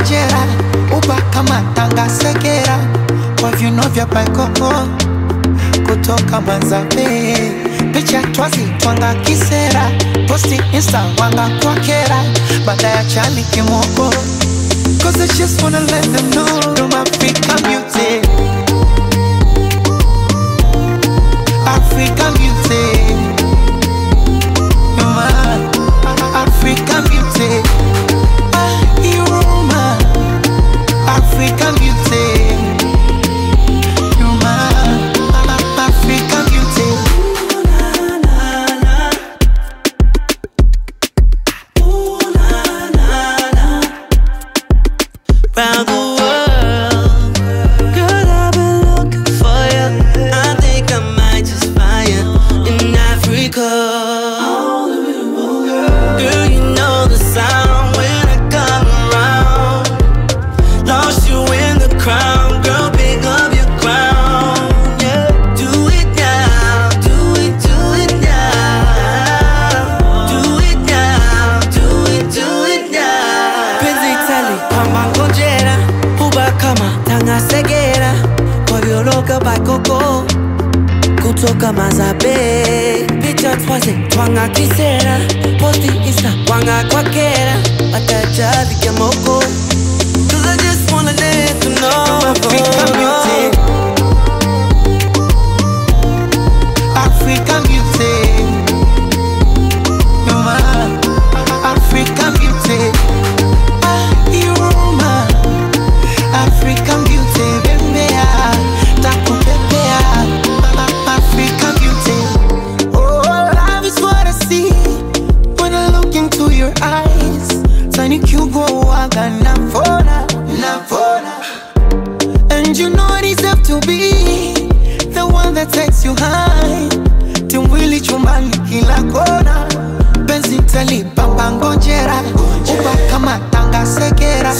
papa ngojera. Uba kama tanga segera. Kwa vyuno vya paikoko kutoka Manzabe, picha twazi twanga kisera, posti insta wanga kwa kera, baada ya chali kimoko. Cause I just wanna let them know I'm African beauty. Africa. Girl, you know the sound when I come around. Lost you in the crowd, girl, pick up your crown. Yeah, do it now, do it, do it now. Do it now, do it, do it now. Tali kama tanga segera, Sin tu quisiera And you know I deserve to be the one that takes you high. Timwili chumbani kila kona. Penzi talipamba ngojera. Uba kama tanga segera.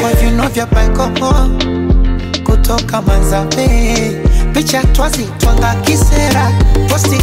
Kwa viuno vya paikoko. Kutoka Manzabe. Picha twazi twanga kisera. Posti